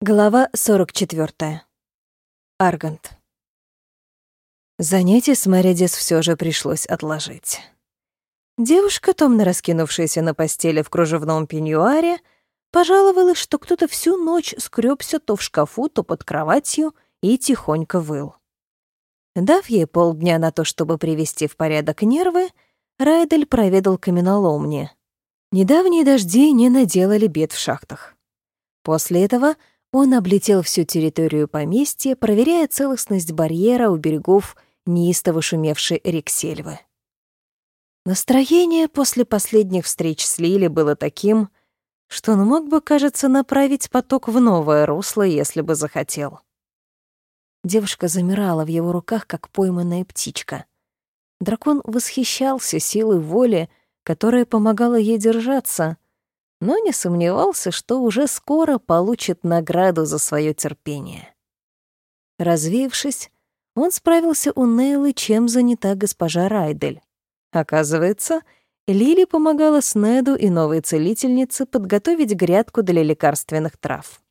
Глава 44. Аргант. Занятие с Мэридис все же пришлось отложить. Девушка, томно раскинувшаяся на постели в кружевном пеньюаре, пожаловалась, что кто-то всю ночь скрёбся то в шкафу, то под кроватью и тихонько выл. Дав ей полдня на то, чтобы привести в порядок нервы, Райдель проведал каменоломни. Недавние дожди не наделали бед в шахтах. После этого он облетел всю территорию поместья, проверяя целостность барьера у берегов неистово шумевшей Рексельвы. Настроение после последних встреч с Лили было таким, что он мог бы, кажется, направить поток в новое русло, если бы захотел. Девушка замирала в его руках, как пойманная птичка. Дракон восхищался силой воли, которая помогала ей держаться — но не сомневался, что уже скоро получит награду за свое терпение. Развеявшись, он справился у Нейлы, чем занята госпожа Райдель. Оказывается, Лили помогала Снеду и новой целительнице подготовить грядку для лекарственных трав.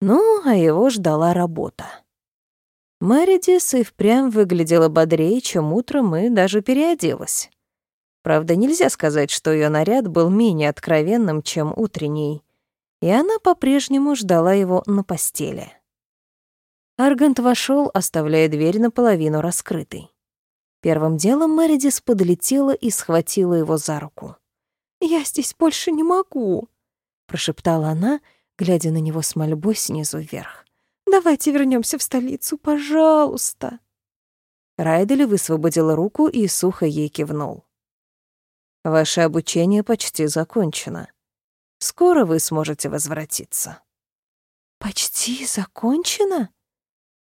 Ну, а его ждала работа. Мэридис и впрямь выглядела бодрее, чем утром, и даже переоделась. Правда, нельзя сказать, что ее наряд был менее откровенным, чем утренний, и она по-прежнему ждала его на постели. Аргант вошел, оставляя дверь наполовину раскрытой. Первым делом Мэридис подлетела и схватила его за руку. «Я здесь больше не могу», — прошептала она, глядя на него с мольбой снизу вверх. «Давайте вернемся в столицу, пожалуйста». Райдели высвободила руку и сухо ей кивнул. Ваше обучение почти закончено. Скоро вы сможете возвратиться». «Почти закончено?»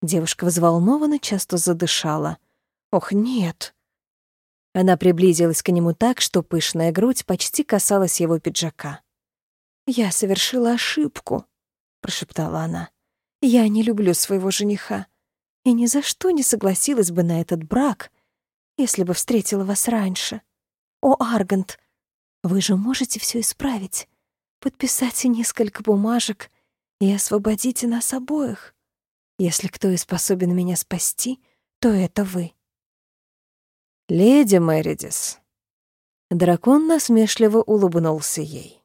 Девушка взволнованно часто задышала. «Ох, нет!» Она приблизилась к нему так, что пышная грудь почти касалась его пиджака. «Я совершила ошибку», — прошептала она. «Я не люблю своего жениха и ни за что не согласилась бы на этот брак, если бы встретила вас раньше. «О, Аргант, вы же можете все исправить. Подписать несколько бумажек и освободите нас обоих. Если кто и способен меня спасти, то это вы». «Леди Мэридис». Дракон насмешливо улыбнулся ей.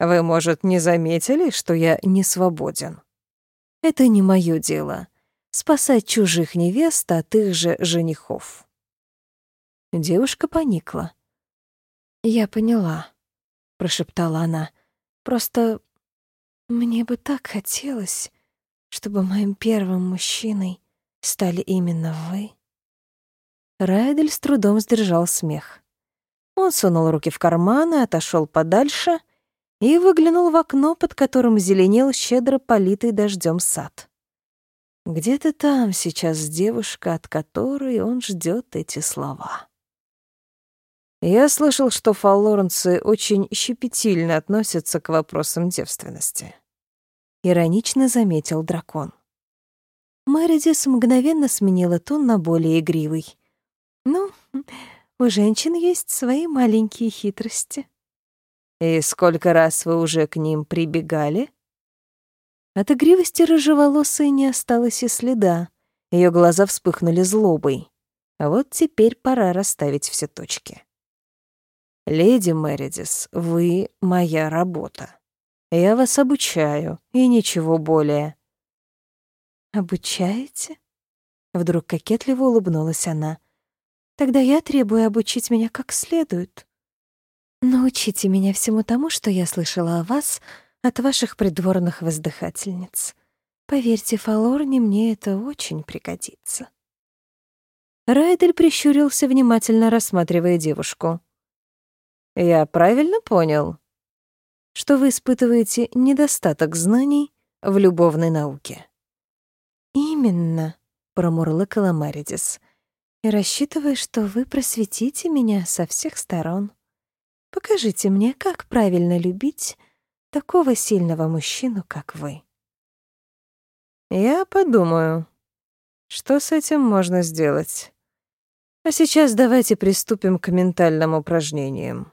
«Вы, может, не заметили, что я не свободен? Это не мое дело — спасать чужих невест от их же женихов». Девушка поникла. «Я поняла», — прошептала она. «Просто мне бы так хотелось, чтобы моим первым мужчиной стали именно вы». Райдель с трудом сдержал смех. Он сунул руки в карманы, отошел подальше и выглянул в окно, под которым зеленел щедро политый дождем сад. Где-то там сейчас девушка, от которой он ждет эти слова. Я слышал, что фаллоренцы очень щепетильно относятся к вопросам девственности. Иронично заметил дракон. Мэридис мгновенно сменила тон на более игривый. «Ну, у женщин есть свои маленькие хитрости». «И сколько раз вы уже к ним прибегали?» От игривости рыжеволосой не осталось и следа. Ее глаза вспыхнули злобой. А вот теперь пора расставить все точки. «Леди Мередис, вы — моя работа. Я вас обучаю, и ничего более». «Обучаете?» Вдруг кокетливо улыбнулась она. «Тогда я требую обучить меня как следует. Научите меня всему тому, что я слышала о вас от ваших придворных воздыхательниц. Поверьте, Фалорне, мне это очень пригодится». Райдель прищурился, внимательно рассматривая девушку. Я правильно понял, что вы испытываете недостаток знаний в любовной науке? Именно, промурлыкала Маридис. И рассчитываю, что вы просветите меня со всех сторон. Покажите мне, как правильно любить такого сильного мужчину, как вы. Я подумаю, что с этим можно сделать. А сейчас давайте приступим к ментальным упражнениям.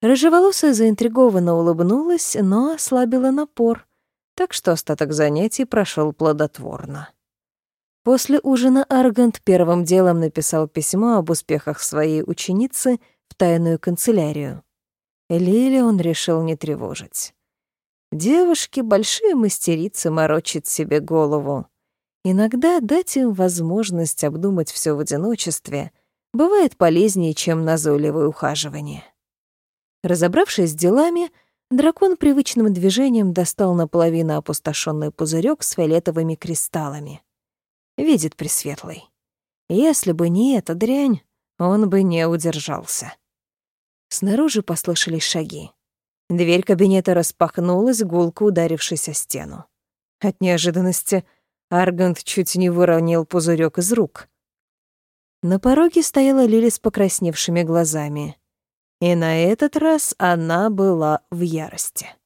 Рыжеволосая заинтригованно улыбнулась, но ослабила напор, так что остаток занятий прошел плодотворно. После ужина Аргант первым делом написал письмо об успехах своей ученицы в тайную канцелярию. Лили он решил не тревожить. Девушки — большие мастерицы морочат себе голову. Иногда дать им возможность обдумать все в одиночестве бывает полезнее, чем назойливое ухаживание. Разобравшись с делами, дракон привычным движением достал наполовину опустошенный пузырек с фиолетовыми кристаллами. Видит Пресветлый. Если бы не эта дрянь, он бы не удержался. Снаружи послышались шаги. Дверь кабинета распахнулась, гулко ударившись о стену. От неожиданности Аргант чуть не выронил пузырек из рук. На пороге стояла Лили с покрасневшими глазами. И на этот раз она была в ярости.